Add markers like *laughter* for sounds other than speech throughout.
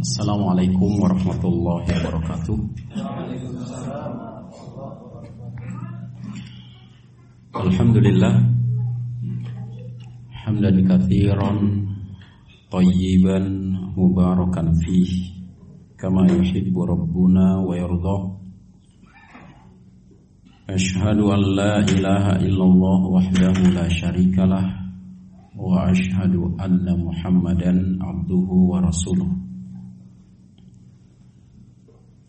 Assalamualaikum warahmatullahi wabarakatuh. Alhamdulillah hamdan katsiran tayyiban mubarakan fih kama yuhibbu rabbuna wa yarda. Ashhadu an la ilaha illallah wahdahu la syarikalah wa ashhadu anna Muhammadan abduhu wa rasuluh.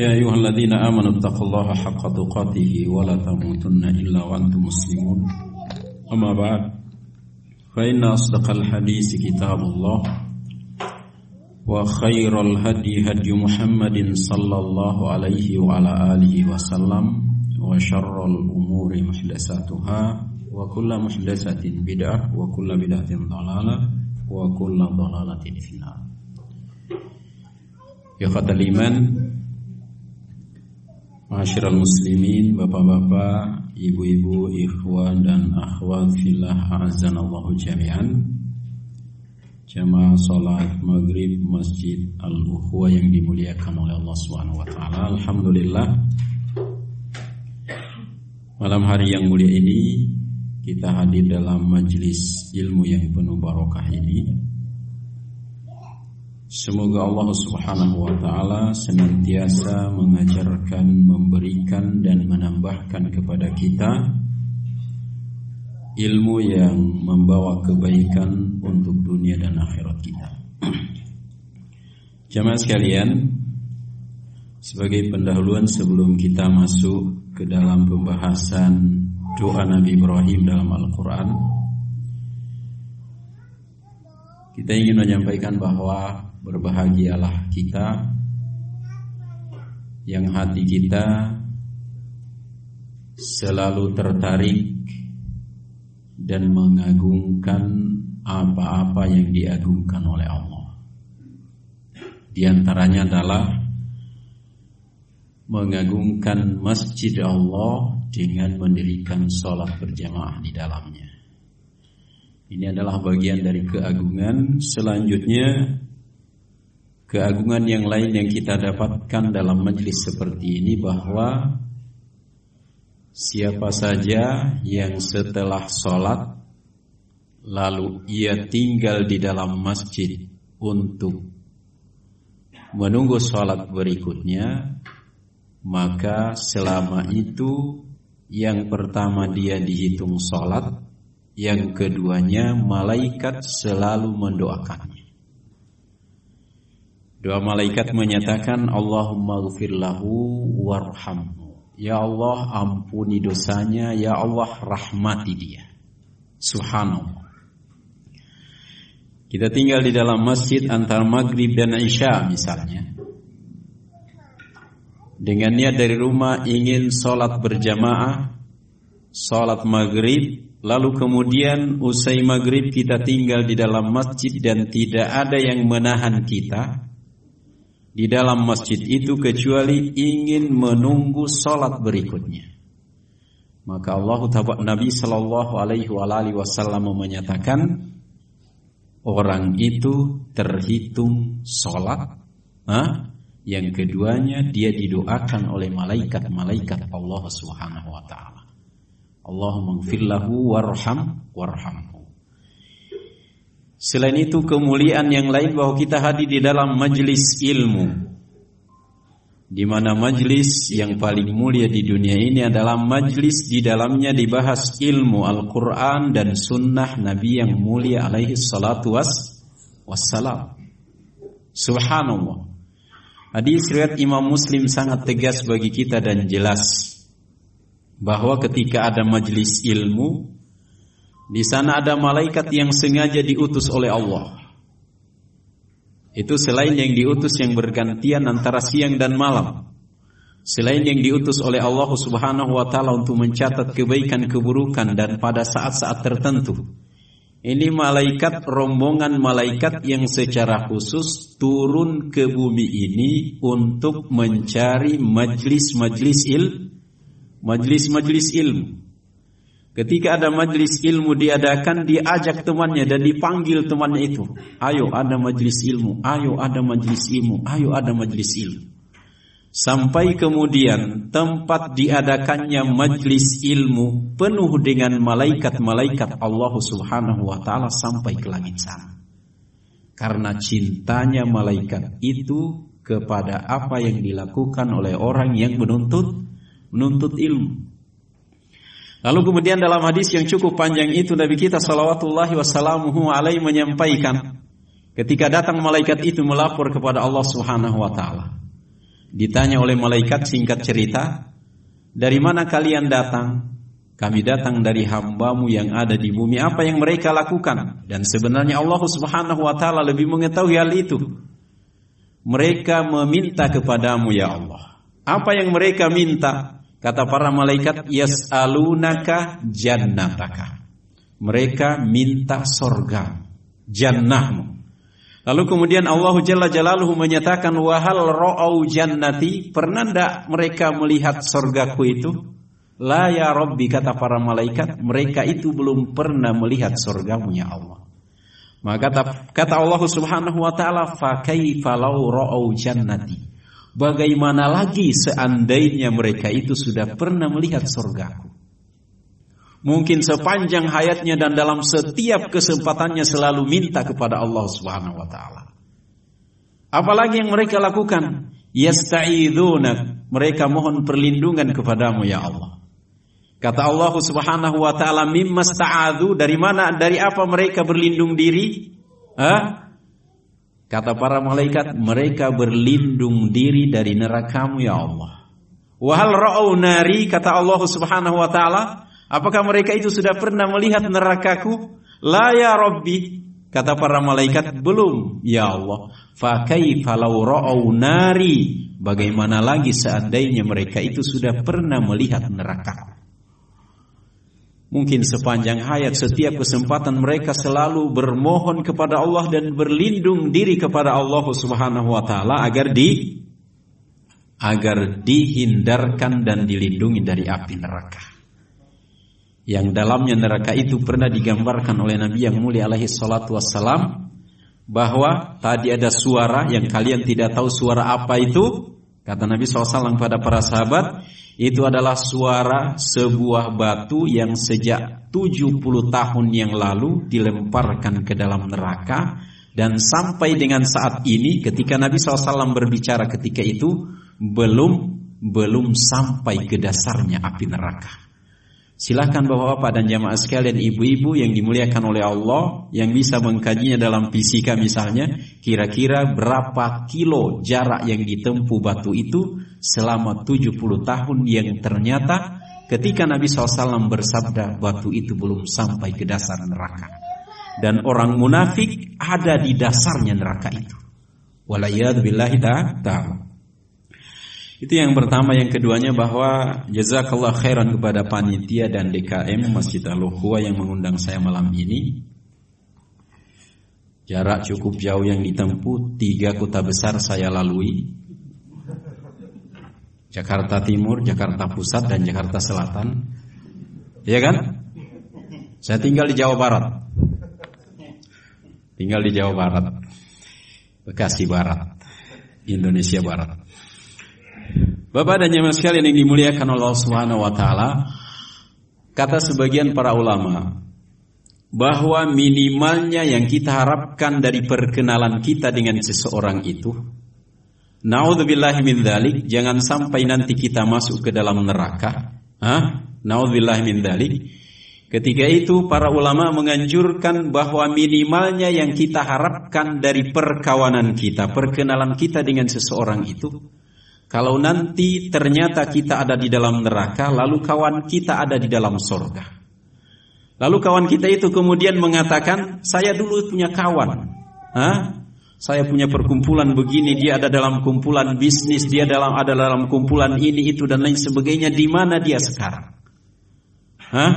يا أيها الذين آمنوا اتقوا الله حق تقاته ولا تموتن إلا وأنتم مسلمون. أما بعد فإن أصدق الحديث كتاب الله وخير الهدي هدي محمد صلى الله عليه وعلى آله وسلم وشر الأمور محدثاتها وكل محدثة بدعة وكل بدعة ضلالة وكل ضلالة في النار. يا الإيمان Masyiral muslimin, bapak-bapak, ibu-ibu, ikhwan dan akhwat fillah a'azanallahu jami'an. Jamaah salat maghrib Masjid Al-Ukhwa yang dimuliakan oleh Allah Subhanahu wa taala. Alhamdulillah. Malam hari yang mulia ini kita hadir dalam majelis ilmu yang penuh barokah ini. Semoga Allah Subhanahu wa taala senantiasa mengajarkan, memberikan dan menambahkan kepada kita ilmu yang membawa kebaikan untuk dunia dan akhirat kita. Jamaah sekalian, sebagai pendahuluan sebelum kita masuk ke dalam pembahasan doa Nabi Ibrahim dalam Al-Qur'an, kita ingin menyampaikan bahwa berbahagialah kita yang hati kita selalu tertarik dan mengagungkan apa-apa yang diagungkan oleh Allah. Di antaranya adalah mengagungkan masjid Allah dengan mendirikan sholat berjamaah di dalamnya. Ini adalah bagian dari keagungan. Selanjutnya keagungan yang lain yang kita dapatkan dalam majlis seperti ini bahwa siapa saja yang setelah sholat lalu ia tinggal di dalam masjid untuk menunggu sholat berikutnya maka selama itu yang pertama dia dihitung sholat yang keduanya malaikat selalu mendoakannya Doa malaikat menyatakan Allahumma gfir lahu warhamhu. Ya Allah ampuni dosanya, ya Allah rahmati dia. Subhanallah. Kita tinggal di dalam masjid antara maghrib dan isya misalnya. Dengan niat dari rumah ingin sholat berjamaah, sholat maghrib, lalu kemudian usai maghrib kita tinggal di dalam masjid dan tidak ada yang menahan kita di dalam masjid itu kecuali ingin menunggu salat berikutnya. Maka Allah Nabi Shallallahu Alaihi Wasallam menyatakan orang itu terhitung salat. Huh? Yang keduanya dia didoakan oleh malaikat-malaikat Allah Subhanahu Wa Taala. Allahumma lahu warham warhamhu. Selain itu kemuliaan yang lain bahwa kita hadir di dalam majlis ilmu. Di mana majlis yang paling mulia di dunia ini adalah majlis di dalamnya dibahas ilmu Al-Quran dan sunnah Nabi yang mulia alaihi salatu was, wassalam. Subhanallah. Hadis riwayat Imam Muslim sangat tegas bagi kita dan jelas bahwa ketika ada majlis ilmu di sana ada malaikat yang sengaja diutus oleh Allah. Itu selain yang diutus yang bergantian antara siang dan malam. selain yang diutus oleh Allah Subhanahu wa taala untuk mencatat kebaikan keburukan dan pada saat-saat tertentu. Ini malaikat rombongan malaikat yang secara khusus turun ke bumi ini untuk mencari majlis-majlis il majlis-majlis ilmu. Ketika ada majlis ilmu diadakan, diajak temannya dan dipanggil temannya itu. Ayo ada majlis ilmu, ayo ada majlis ilmu, ayo ada majlis ilmu. Sampai kemudian tempat diadakannya majlis ilmu penuh dengan malaikat-malaikat Allah Subhanahu wa taala sampai ke langit sana. Karena cintanya malaikat itu kepada apa yang dilakukan oleh orang yang menuntut menuntut ilmu. Lalu kemudian dalam hadis yang cukup panjang itu Nabi kita salawatullahi wasallamuhu alaihi menyampaikan ketika datang malaikat itu melapor kepada Allah Subhanahu wa taala. Ditanya oleh malaikat singkat cerita, dari mana kalian datang? Kami datang dari hambamu yang ada di bumi. Apa yang mereka lakukan? Dan sebenarnya Allah subhanahu wa ta'ala lebih mengetahui hal itu. Mereka meminta kepadamu ya Allah. Apa yang mereka minta? Kata para malaikat, Yas'alunaka jannataka. Mereka minta sorga, jannahmu. Lalu kemudian Allah Jalla Jalaluhu menyatakan wahal ra'au jannati pernah tidak mereka melihat sorgaku itu? La ya Rabbi kata para malaikat mereka itu belum pernah melihat sorgamu ya Allah. Maka kata, kata Allah Subhanahu wa taala fa kaifa law ra'au jannati. Bagaimana lagi seandainya mereka itu sudah pernah melihat sorgaku? mungkin sepanjang hayatnya dan dalam setiap kesempatannya selalu minta kepada Allah Subhanahu wa taala. Apalagi yang mereka lakukan? Yasta'idzunak, mereka mohon perlindungan kepadamu ya Allah. Kata Allah Subhanahu wa taala, "Mimma sta'adzu?" Dari mana? Dari apa mereka berlindung diri? Hah? Kata para malaikat, mereka berlindung diri dari nerakamu ya Allah. Wahal ra'au nari kata Allah Subhanahu wa taala, Apakah mereka itu sudah pernah melihat nerakaku? La ya Rabbi. Kata para malaikat, belum. Ya Allah. Fa kaifa law ra'au nari. Bagaimana lagi seandainya mereka itu sudah pernah melihat neraka? Mungkin sepanjang hayat setiap kesempatan mereka selalu bermohon kepada Allah dan berlindung diri kepada Allah Subhanahu wa taala agar di agar dihindarkan dan dilindungi dari api neraka. Yang dalamnya neraka itu pernah digambarkan oleh Nabi yang mulia alaihi salatu wassalam bahwa tadi ada suara yang kalian tidak tahu suara apa itu kata Nabi SAW pada para sahabat itu adalah suara sebuah batu yang sejak 70 tahun yang lalu dilemparkan ke dalam neraka dan sampai dengan saat ini ketika Nabi SAW berbicara ketika itu belum belum sampai ke dasarnya api neraka. Silahkan bapak-bapak dan jamaah sekalian ibu-ibu yang dimuliakan oleh Allah yang bisa mengkajinya dalam fisika misalnya kira-kira berapa kilo jarak yang ditempuh batu itu selama 70 tahun yang ternyata ketika Nabi SAW bersabda batu itu belum sampai ke dasar neraka dan orang munafik ada di dasarnya neraka itu. Walayadzubillahi ta'ala. Itu yang pertama, yang keduanya bahwa jazakallah khairan kepada panitia dan DKM Masjid al yang mengundang saya malam ini. Jarak cukup jauh yang ditempuh, tiga kota besar saya lalui. Jakarta Timur, Jakarta Pusat, dan Jakarta Selatan. Iya kan? Saya tinggal di Jawa Barat. Tinggal di Jawa Barat. Bekasi Barat. Indonesia Barat. Bapak dan jemaah sekalian yang dimuliakan Allah Subhanahu wa taala, kata sebagian para ulama bahwa minimalnya yang kita harapkan dari perkenalan kita dengan seseorang itu naudzubillahi min dzalik, jangan sampai nanti kita masuk ke dalam neraka. Hah? Naudzubillahi min dzalik. Ketika itu para ulama menganjurkan bahwa minimalnya yang kita harapkan dari perkawanan kita, perkenalan kita dengan seseorang itu kalau nanti ternyata kita ada di dalam neraka, lalu kawan kita ada di dalam sorga. Lalu kawan kita itu kemudian mengatakan, saya dulu punya kawan. Hah? Saya punya perkumpulan begini, dia ada dalam kumpulan bisnis, dia dalam ada dalam kumpulan ini itu dan lain sebagainya. Di mana dia sekarang? Hah?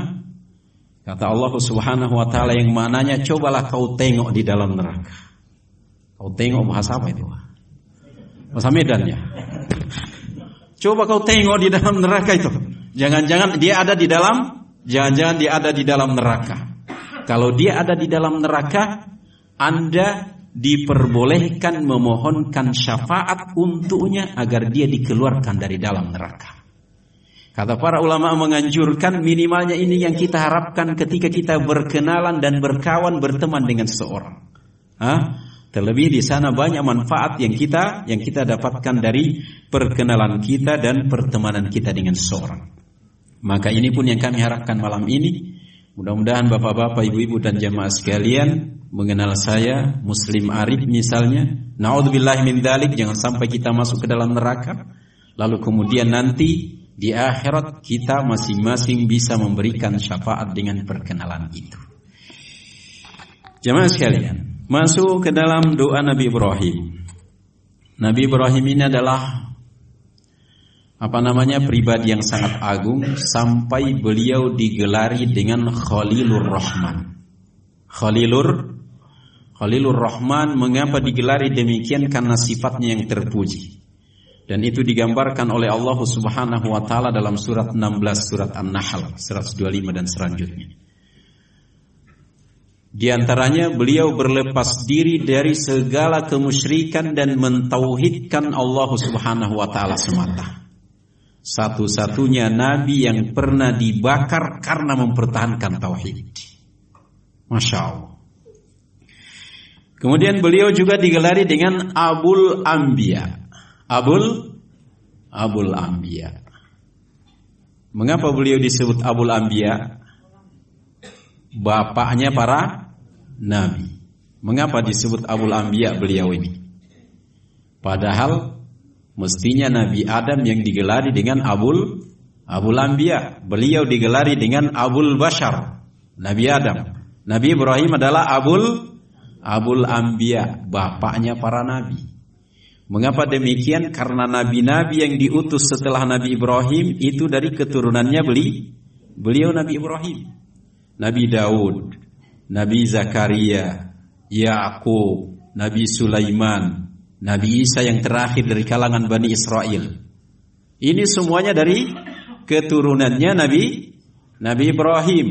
Kata Allah Subhanahu wa taala yang mananya cobalah kau tengok di dalam neraka. Kau tengok bahasa apa itu? Bahasa Medan ya. Coba kau tengok di dalam neraka itu. Jangan-jangan dia ada di dalam jangan-jangan dia ada di dalam neraka. Kalau dia ada di dalam neraka, Anda diperbolehkan memohonkan syafaat untuknya agar dia dikeluarkan dari dalam neraka. Kata para ulama menganjurkan minimalnya ini yang kita harapkan ketika kita berkenalan dan berkawan berteman dengan seseorang. Hah? Terlebih di sana banyak manfaat yang kita yang kita dapatkan dari perkenalan kita dan pertemanan kita dengan seseorang. Maka ini pun yang kami harapkan malam ini. Mudah-mudahan bapak-bapak, ibu-ibu dan jemaah sekalian mengenal saya, Muslim Arif misalnya, naudzubillah min dalik, jangan sampai kita masuk ke dalam neraka. Lalu kemudian nanti di akhirat kita masing-masing bisa memberikan syafaat dengan perkenalan itu. Jemaah sekalian, masuk ke dalam doa Nabi Ibrahim. Nabi Ibrahim ini adalah apa namanya pribadi yang sangat agung sampai beliau digelari dengan Khalilur Rahman. Khalilur Khalilur Rahman mengapa digelari demikian karena sifatnya yang terpuji. Dan itu digambarkan oleh Allah Subhanahu wa taala dalam surat 16 surat An-Nahl 125 dan selanjutnya. Di antaranya beliau berlepas diri dari segala kemusyrikan dan mentauhidkan Allah Subhanahu wa taala semata. Satu-satunya nabi yang pernah dibakar karena mempertahankan tauhid. Masya Allah. Kemudian beliau juga digelari dengan Abul Ambia. Abul Abul Ambia. Mengapa beliau disebut Abul Ambia? Bapaknya para nabi. Mengapa disebut Abul Ambia beliau ini? Padahal mestinya Nabi Adam yang digelari dengan Abul Abul Ambia. Beliau digelari dengan Abul Bashar. Nabi Adam. Nabi Ibrahim adalah Abul Abul Ambia, bapaknya para nabi. Mengapa demikian? Karena nabi-nabi yang diutus setelah Nabi Ibrahim itu dari keturunannya beli beliau Nabi Ibrahim. Nabi Daud, Nabi Zakaria, Yakub, Nabi Sulaiman, Nabi Isa yang terakhir dari kalangan Bani Israel. Ini semuanya dari keturunannya Nabi Nabi Ibrahim.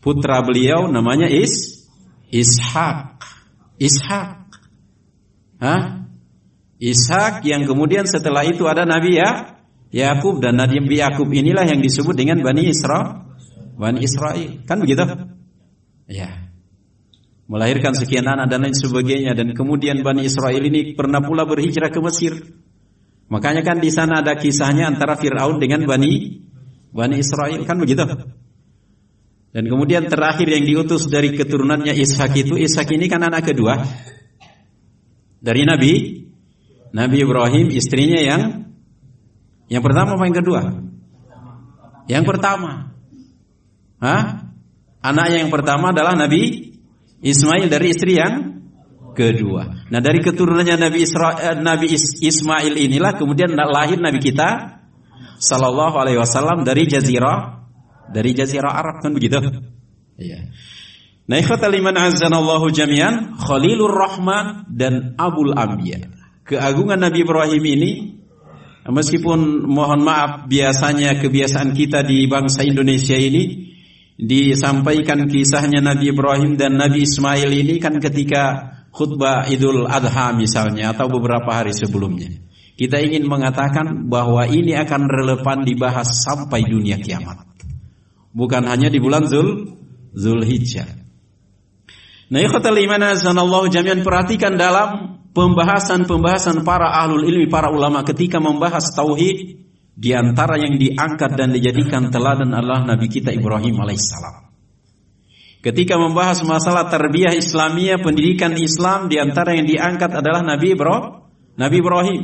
Putra beliau namanya Is Ishak. Ishak. Hah? Ishak yang kemudian setelah itu ada Nabi ya Yakub dan Nabi Yakub inilah yang disebut dengan Bani Israel. Bani Israel. Kan begitu? Ya. Melahirkan sekian anak dan lain sebagainya dan kemudian Bani Israel ini pernah pula berhijrah ke Mesir. Makanya kan di sana ada kisahnya antara Firaun dengan Bani Bani Israel kan begitu? Dan kemudian terakhir yang diutus dari keturunannya Ishak itu Ishak ini kan anak kedua dari Nabi Nabi Ibrahim istrinya yang yang pertama apa yang kedua? Yang pertama. Hah? Anaknya yang pertama adalah Nabi Ismail dari istri yang kedua. Nah dari keturunannya Nabi Isra, eh, Nabi Ismail inilah kemudian lahir Nabi kita Sallallahu Alaihi Wasallam dari Jazirah dari jazirah Arab kan begitu? Iya. Nah, ikhwatal iman azanallahu jami'an, Khalilur Rahman dan Abul Anbiya. Keagungan Nabi Ibrahim ini meskipun mohon maaf biasanya kebiasaan kita di bangsa Indonesia ini disampaikan kisahnya Nabi Ibrahim dan Nabi Ismail ini kan ketika khutbah Idul Adha misalnya atau beberapa hari sebelumnya. Kita ingin mengatakan bahwa ini akan relevan dibahas sampai dunia kiamat bukan hanya di bulan Zul Zulhijjah. Nah, ikhwatal iman azanallahu jami'an perhatikan dalam pembahasan-pembahasan para ahlul ilmi, para ulama ketika membahas tauhid di antara yang diangkat dan dijadikan teladan adalah Nabi kita Ibrahim alaihissalam. Ketika membahas masalah tarbiyah Islamiyah, pendidikan Islam di antara yang diangkat adalah Nabi Ibrahim. Nabi Ibrahim.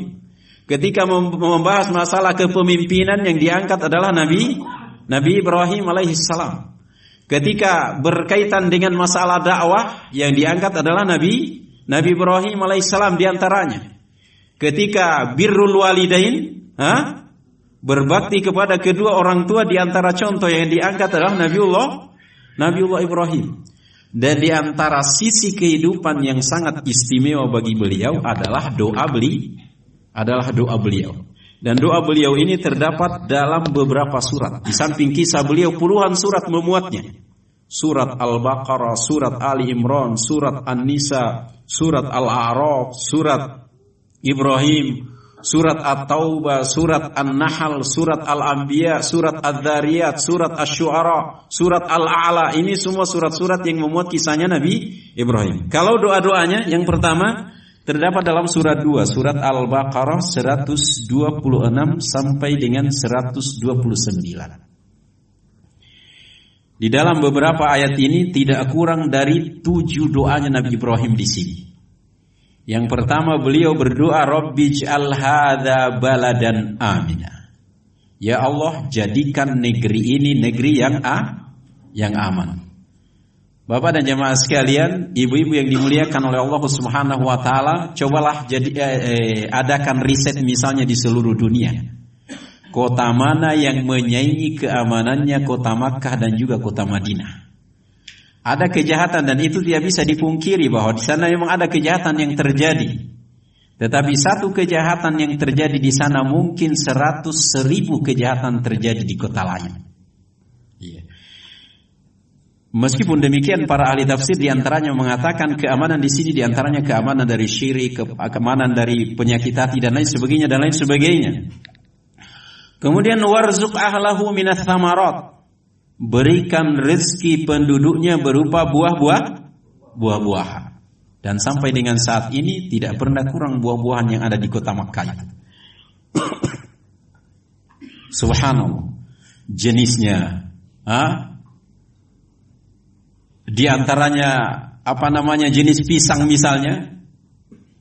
Ketika membahas masalah kepemimpinan yang diangkat adalah Nabi Nabi Ibrahim alaihissalam. Ketika berkaitan dengan masalah dakwah yang diangkat adalah Nabi Nabi Ibrahim alaihissalam di antaranya. Ketika birrul walidain, ha? Berbakti kepada kedua orang tua di antara contoh yang diangkat adalah Nabiullah Nabiullah Ibrahim. Dan di antara sisi kehidupan yang sangat istimewa bagi beliau adalah doa beli adalah doa beliau. Dan doa beliau ini terdapat dalam beberapa surat. Di samping kisah beliau puluhan surat memuatnya. Surat Al-Baqarah, surat Ali Imran, surat An-Nisa, surat Al-A'raf, surat Ibrahim, surat At-Taubah, surat An-Nahl, surat Al-Anbiya, surat Ad-Dhariyat, surat Asy-Syu'ara, surat Al-A'la. Ini semua surat-surat yang memuat kisahnya Nabi Ibrahim. Kalau doa-doanya yang pertama terdapat dalam surat 2, surat Al-Baqarah 126 sampai dengan 129. Di dalam beberapa ayat ini tidak kurang dari tujuh doanya Nabi Ibrahim di sini. Yang pertama beliau berdoa Rabbij'al hadza baladan amina. Ya Allah, jadikan negeri ini negeri yang a yang aman. Bapak dan jemaah sekalian, ibu-ibu yang dimuliakan oleh Allah Subhanahu wa taala, cobalah jadi eh, eh, adakan riset misalnya di seluruh dunia. Kota mana yang menyaingi keamanannya kota Makkah dan juga kota Madinah? Ada kejahatan dan itu tidak bisa dipungkiri bahwa di sana memang ada kejahatan yang terjadi. Tetapi satu kejahatan yang terjadi di sana mungkin seratus seribu kejahatan terjadi di kota lain. Iya. Meskipun demikian para ahli tafsir di antaranya mengatakan keamanan di sini di antaranya keamanan dari syirik, keamanan dari penyakit hati dan lain sebagainya dan lain sebagainya. Kemudian warzuk ahlahu minas thamarat berikan rezeki penduduknya berupa buah-buah buah-buahan. Dan sampai dengan saat ini tidak pernah kurang buah-buahan yang ada di kota Makkah. *coughs* Subhanallah. Jenisnya, ha? Di antaranya apa namanya jenis pisang misalnya.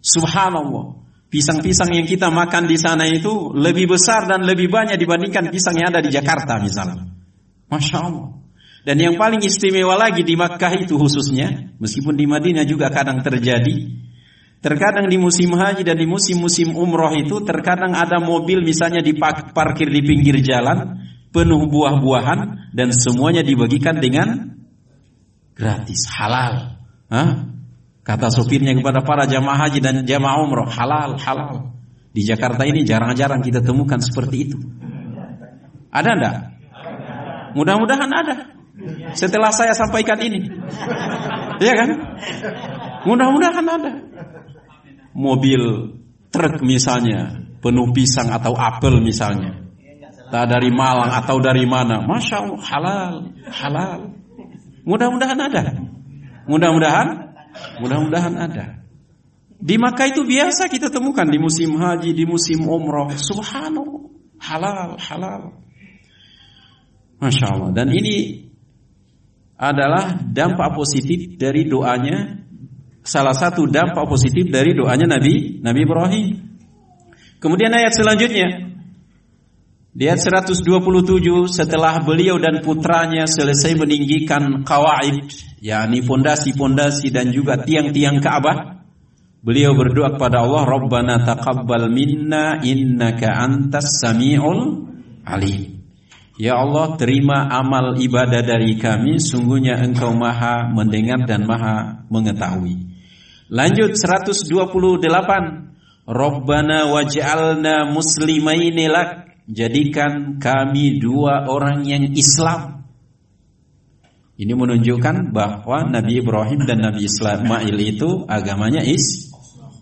Subhanallah. Pisang-pisang yang kita makan di sana itu lebih besar dan lebih banyak dibandingkan pisang yang ada di Jakarta misalnya. Masya Allah. Dan yang paling istimewa lagi di Makkah itu khususnya, meskipun di Madinah juga kadang terjadi, terkadang di musim haji dan di musim-musim umroh itu terkadang ada mobil misalnya diparkir di pinggir jalan, penuh buah-buahan dan semuanya dibagikan dengan gratis, halal. Hah? Kata sopirnya kepada para jamaah haji dan jamaah umroh, halal, halal. Di Jakarta ini jarang-jarang kita temukan seperti itu. Ada enggak? Mudah-mudahan ada. Setelah saya sampaikan ini. Iya kan? Mudah-mudahan ada. Mobil truk misalnya, penuh pisang atau apel misalnya. Tak dari Malang atau dari mana. Masya Allah, halal, halal. Mudah-mudahan ada. Mudah-mudahan, mudah-mudahan ada. Di Makkah itu biasa kita temukan di musim haji, di musim umroh. Subhanallah, halal, halal. Masya Allah. Dan ini adalah dampak positif dari doanya salah satu dampak positif dari doanya Nabi Nabi Ibrahim. Kemudian ayat selanjutnya di ayat 127 setelah beliau dan putranya selesai meninggikan kawaid yakni fondasi-fondasi dan juga tiang-tiang Ka'bah beliau berdoa kepada Allah Rabbana taqabbal minna innaka antas samiul alim Ya Allah terima amal ibadah dari kami. Sungguhnya engkau maha mendengar dan maha mengetahui. Lanjut 128 Rabbana waj'alna muslimaini lak. Jadikan kami dua orang yang Islam. Ini menunjukkan bahwa Nabi Ibrahim dan Nabi Ismail itu agamanya is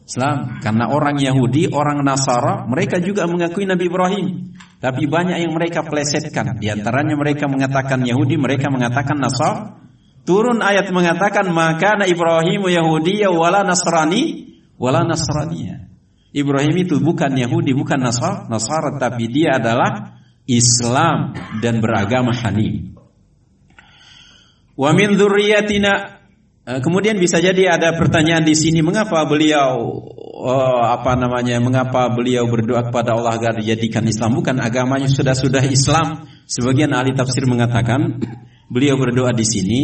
Islam. Karena orang Yahudi, orang Nasara Mereka juga mengakui Nabi Ibrahim Tapi banyak yang mereka plesetkan. Di antaranya mereka mengatakan Yahudi Mereka mengatakan Nasar Turun ayat mengatakan Maka Ibrahim Yahudi wala Nasrani Wala Nasraniya. Ibrahim itu bukan Yahudi Bukan Nasar, Nasara Tapi dia adalah Islam dan beragama Hanif. Wa min dzurriyyatina Eh, kemudian bisa jadi ada pertanyaan di sini mengapa beliau oh, apa namanya mengapa beliau berdoa kepada Allah agar dijadikan Islam bukan agamanya sudah sudah Islam sebagian ahli tafsir mengatakan beliau berdoa di sini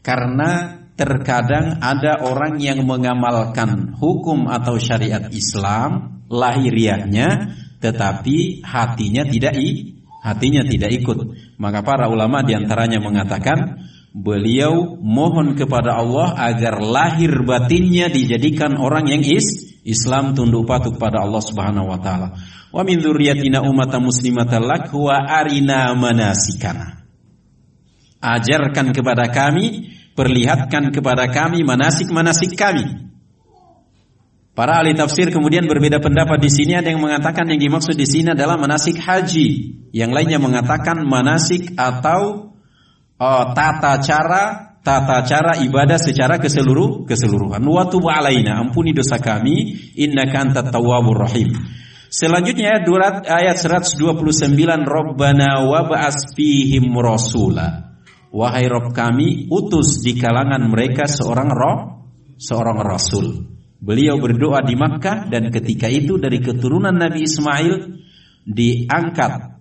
karena terkadang ada orang yang mengamalkan hukum atau syariat Islam lahiriahnya tetapi hatinya tidak i, hatinya tidak ikut. Maka para ulama di antaranya mengatakan beliau mohon kepada Allah agar lahir batinnya dijadikan orang yang is Islam tunduk patuh kepada Allah Subhanahu wa taala. Wa min dzurriyyatina ummatan muslimatan lak wa arina manasikana. Ajarkan kepada kami, perlihatkan kepada kami manasik-manasik kami. Para ahli tafsir kemudian berbeda pendapat di sini ada yang mengatakan yang dimaksud di sini adalah manasik haji, yang lainnya mengatakan manasik atau oh, tata cara tata cara ibadah secara ke seluruh keseluruhan. Wa tub alaina, ampuni dosa kami, innaka antat tawwabur rahim. Selanjutnya ayat 129 Rabbana wa ba'as fihim rasula. Wahai Rob kami, utus di kalangan mereka seorang roh, seorang rasul. Beliau berdoa di Makkah dan ketika itu dari keturunan Nabi Ismail diangkat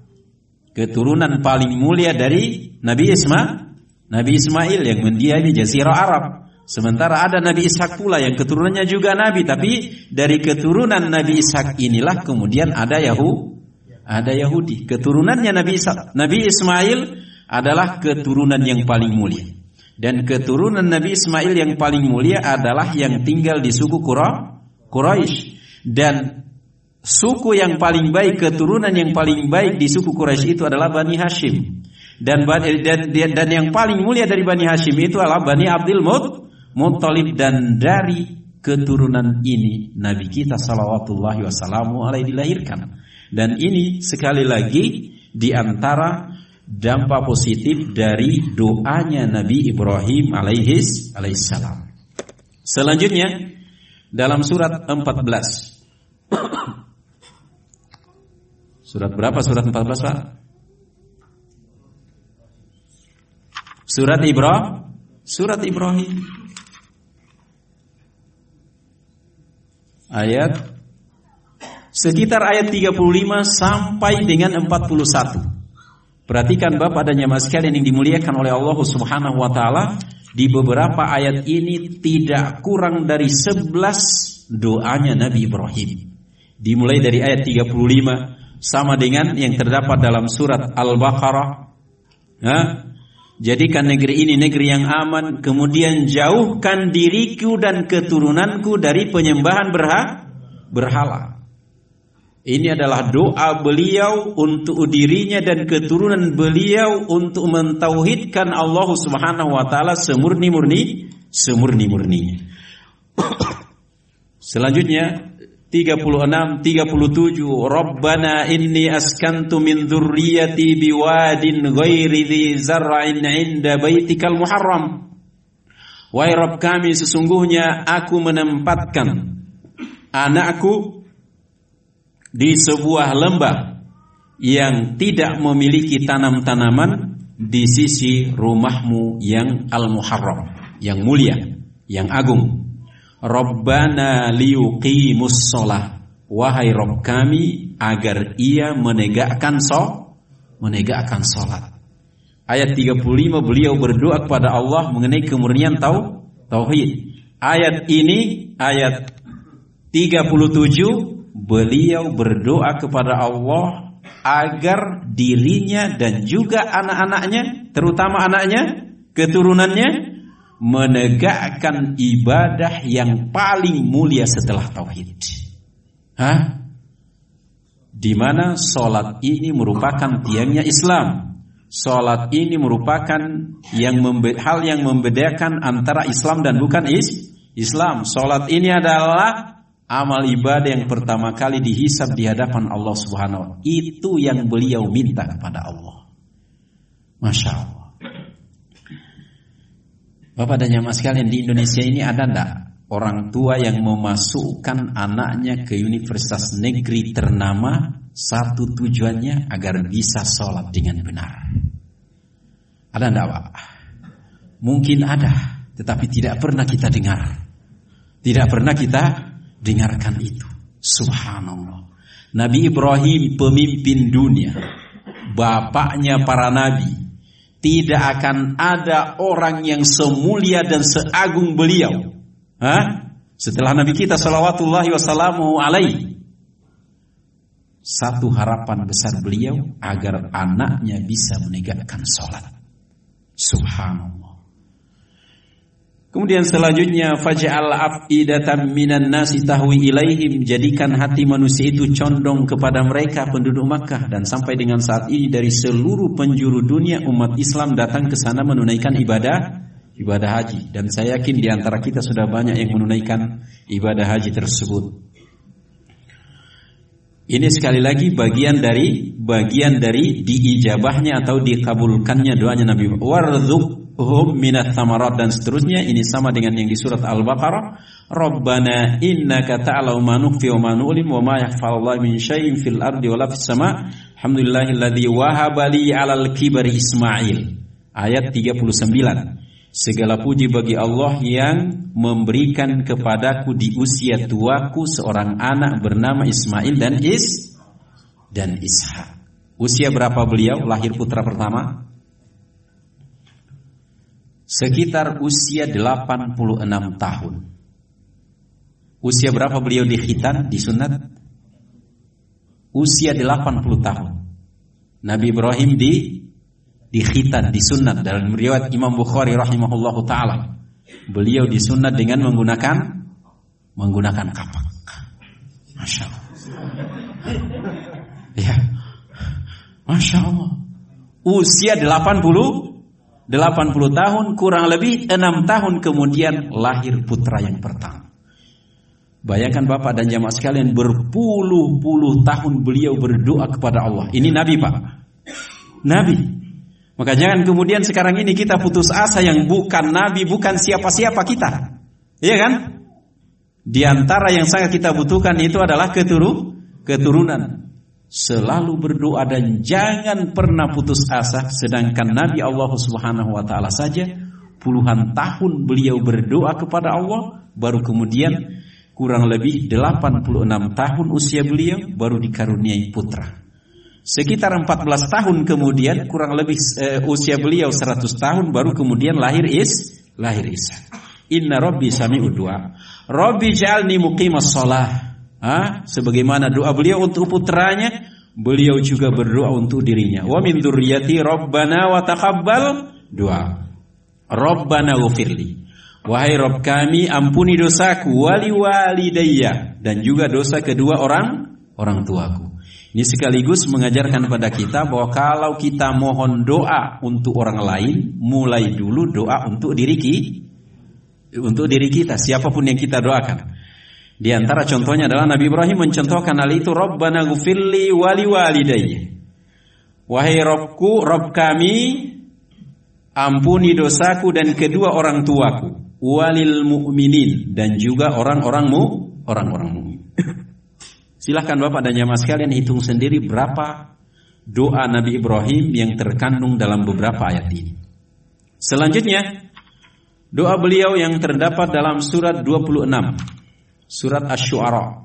keturunan paling mulia dari Nabi Ismail Nabi Ismail yang mendiami jazirah Arab. Sementara ada Nabi Ishak pula yang keturunannya juga Nabi, tapi dari keturunan Nabi Ishak inilah kemudian ada Yahu, ada Yahudi. Keturunannya Nabi Ishak, Nabi Ismail adalah keturunan yang paling mulia. Dan keturunan Nabi Ismail yang paling mulia adalah yang tinggal di suku Quraisy. Dan suku yang paling baik, keturunan yang paling baik di suku Quraisy itu adalah Bani Hashim dan, dan dan yang paling mulia dari Bani Hashim itu adalah Bani Abdul Mut Muttalib dan dari keturunan ini Nabi kita salawatullahi wasallamu alaihi dilahirkan. Dan ini sekali lagi di antara dampak positif dari doanya Nabi Ibrahim alaihis alaihissalam. Selanjutnya dalam surat 14 Surat berapa surat 14 Pak? Surat Ibrahim, surat Ibrahim. Ayat sekitar ayat 35 sampai dengan 41. Perhatikan Bapak dan jamaah sekalian yang dimuliakan oleh Allah Subhanahu wa taala, di beberapa ayat ini tidak kurang dari 11 doanya Nabi Ibrahim. Dimulai dari ayat 35 sama dengan yang terdapat dalam surat Al-Baqarah. Jadikan negeri ini negeri yang aman, kemudian jauhkan diriku dan keturunanku dari penyembahan berha berhala. Ini adalah doa beliau untuk dirinya dan keturunan beliau untuk mentauhidkan Allah Subhanahu wa taala semurni-murni, semurni-murninya. *coughs* Selanjutnya 36 37 Rabbana inni askantu min dzurriyyati biwadin ghairi dzi zar'in 'inda baitikal muharram. Wahai Rabb kami sesungguhnya aku menempatkan anakku di sebuah lembah yang tidak memiliki tanam-tanaman di sisi rumahmu yang al-muharram yang mulia yang agung Rabbana liyuqimus sholah Wahai Rob kami agar ia menegakkan so, menegakkan sholat. Ayat 35 beliau berdoa kepada Allah mengenai kemurnian tau, tauhid. Ayat ini ayat 37 beliau berdoa kepada Allah agar dirinya dan juga anak-anaknya, terutama anaknya, keturunannya menegakkan ibadah yang paling mulia setelah tauhid. Hah? Di mana solat ini merupakan tiangnya Islam. Solat ini merupakan yang hal yang membedakan antara Islam dan bukan is Islam. Solat ini adalah amal ibadah yang pertama kali dihisab di hadapan Allah Subhanahu wa Itu yang beliau minta kepada Allah. Masya Allah. Bapak dan jamaah sekalian di Indonesia ini ada ndak orang tua yang memasukkan anaknya ke universitas negeri ternama satu tujuannya agar bisa sholat dengan benar. Ada ndak Pak? Mungkin ada, tetapi tidak pernah kita dengar. Tidak pernah kita dengarkan itu. Subhanallah. Nabi Ibrahim pemimpin dunia. Bapaknya para nabi tidak akan ada orang yang semulia dan seagung beliau. Hah? Setelah Nabi kita salawatullahi wasallamu alaihi. Satu harapan besar beliau agar anaknya bisa menegakkan sholat. Subhanallah. Kemudian selanjutnya faj'al afidatan minan nasi tahwi ilaihim jadikan hati manusia itu condong kepada mereka penduduk Makkah dan sampai dengan saat ini dari seluruh penjuru dunia umat Islam datang ke sana menunaikan ibadah ibadah haji dan saya yakin di antara kita sudah banyak yang menunaikan ibadah haji tersebut. Ini sekali lagi bagian dari bagian dari diijabahnya atau dikabulkannya doanya Nabi. Warzuq hum minat tamarat dan seterusnya. Ini sama dengan yang di surat Al-Baqarah. Rabbana innaka ta'lamu ma nukhfi wa ma nu'lim wa ma yakhfallahu min syai'in fil ardi wa la fis sama. Alhamdulillahilladzi wahaba li 'alal kibari Ismail. Ayat 39 Segala puji bagi Allah yang memberikan kepadaku di usia tuaku seorang anak bernama Ismail dan Is dan Ishak. Usia berapa beliau? Lahir putra pertama? Sekitar usia 86 tahun. Usia berapa beliau di khitan, di sunat? Usia 80 tahun. Nabi Ibrahim di khitan, di sunat dalam riwayat Imam Bukhari rahimahullah taala. Beliau di sunat dengan menggunakan menggunakan kapak. Masya Allah. Ya. Masya Allah. Usia 80 80 tahun kurang lebih 6 tahun kemudian lahir putra yang pertama. Bayangkan Bapak dan jamaah sekalian berpuluh-puluh tahun beliau berdoa kepada Allah. Ini Nabi Pak. Nabi. Maka jangan kemudian sekarang ini kita putus asa yang bukan Nabi, bukan siapa-siapa kita. Iya kan? Di antara yang sangat kita butuhkan itu adalah keturunan selalu berdoa dan jangan pernah putus asa. Sedangkan Nabi Allah Subhanahu wa taala saja puluhan tahun beliau berdoa kepada Allah baru kemudian kurang lebih 86 tahun usia beliau baru dikaruniai putra. Sekitar 14 tahun kemudian kurang lebih uh, usia beliau 100 tahun baru kemudian lahir Is lahir Isa. Inna Rabbi sami'ud du'a. Rabbi ja'alni muqimas shalah Ah, sebagaimana doa beliau untuk putranya, beliau juga berdoa untuk dirinya. Wa min dzurriyyati rabbana wa taqabbal doa. Rabbana ghfirli. Wahai Rabb kami, ampuni dosaku wali walidayya dan juga dosa kedua orang orang tuaku. Ini sekaligus mengajarkan pada kita bahwa kalau kita mohon doa untuk orang lain, mulai dulu doa untuk diri kita, untuk diri kita, siapa pun yang kita doakan. Di antara contohnya adalah Nabi Ibrahim mencontohkan hal itu Rabbana gufirli wali walidayya. Wahai Robku, Rob kami, ampuni dosaku dan kedua orang tuaku, walil mu'minin dan juga orang-orangmu, orang-orang mukmin. *coughs* Silahkan Bapak dan jamaah sekalian hitung sendiri berapa doa Nabi Ibrahim yang terkandung dalam beberapa ayat ini. Selanjutnya, doa beliau yang terdapat dalam surat 26 surat Asy-Syu'ara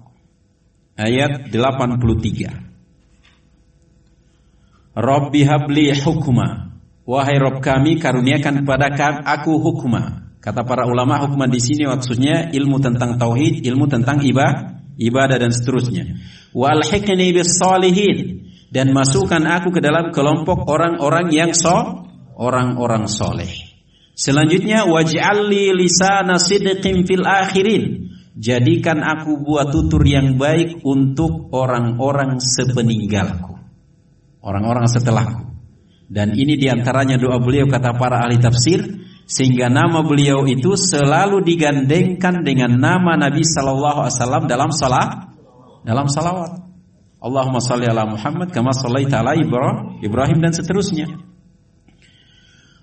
ayat 83. Rabbi habli hukma. Wahai Rob kami karuniakan kepada aku hukma. Kata para ulama hukma di sini maksudnya ilmu tentang tauhid, ilmu tentang ibadah, ibadah dan seterusnya. Wa alhiqni bis salihin dan masukkan aku ke dalam kelompok orang-orang yang so, orang-orang soleh. Selanjutnya waj'alli lisana sidqin fil akhirin Jadikan aku buat tutur yang baik untuk orang-orang sepeninggalku. Orang-orang setelahku. Dan ini di antaranya doa beliau kata para ahli tafsir. Sehingga nama beliau itu selalu digandengkan dengan nama Nabi Wasallam dalam salat, dalam salawat. Allahumma salli ala Muhammad kama sallaita ala Ibrahim dan seterusnya.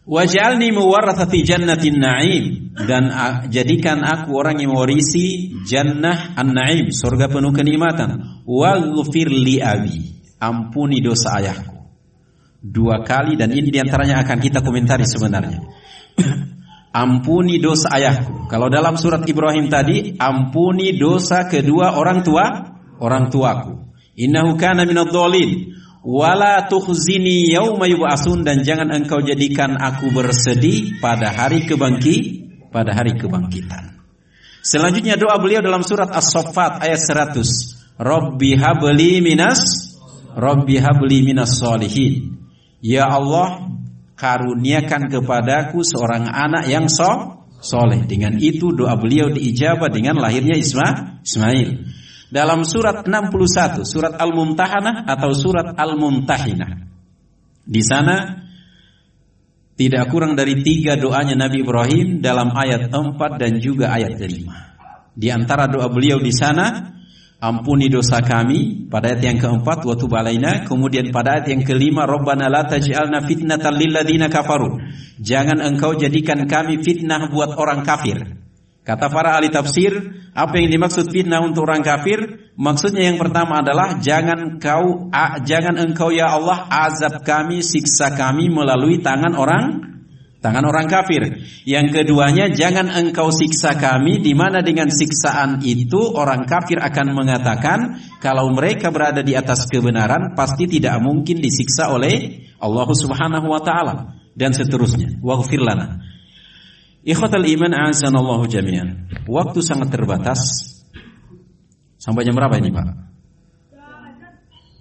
Waj'alni muwarathati jannatin na'im dan jadikan aku orang yang mewarisi jannah an-na'im, surga penuh kenikmatan. Waghfir li abi, ampuni dosa ayahku. Dua kali dan ini di antaranya akan kita komentari sebenarnya. *coughs* ampuni dosa ayahku. Kalau dalam surat Ibrahim tadi, ampuni dosa kedua orang tua orang tuaku. Innahu kana minadh wala tukhzini yauma yub'atsun dan jangan engkau jadikan aku bersedih pada hari kebangki pada hari kebangkitan. Selanjutnya doa beliau dalam surat As-Saffat ayat 100. Rabbi habli minas Rabbi habli minas solihin. Ya Allah, karuniakan kepadaku seorang anak yang so, soleh. Dengan itu doa beliau diijabah dengan lahirnya Isma, Ismail dalam surat 61, surat Al-Mumtahanah atau surat Al-Mumtahinah. Di sana tidak kurang dari tiga doanya Nabi Ibrahim dalam ayat 4 dan juga ayat 5. Di antara doa beliau di sana, ampuni dosa kami pada ayat yang keempat waktu balaina kemudian pada ayat yang kelima Rabbana la taj'alna fitnatan lil kafaru jangan engkau jadikan kami fitnah buat orang kafir Kata para ahli tafsir, apa yang dimaksud fitnah untuk orang kafir? Maksudnya yang pertama adalah jangan kau jangan engkau ya Allah azab kami, siksa kami melalui tangan orang tangan orang kafir. Yang keduanya jangan engkau siksa kami di mana dengan siksaan itu orang kafir akan mengatakan kalau mereka berada di atas kebenaran pasti tidak mungkin disiksa oleh Allah Subhanahu wa taala dan seterusnya. Waghfir lana. Ikhwatal iman azanallahu jami'an. Waktu sangat terbatas. Sampai jam berapa ini, Pak?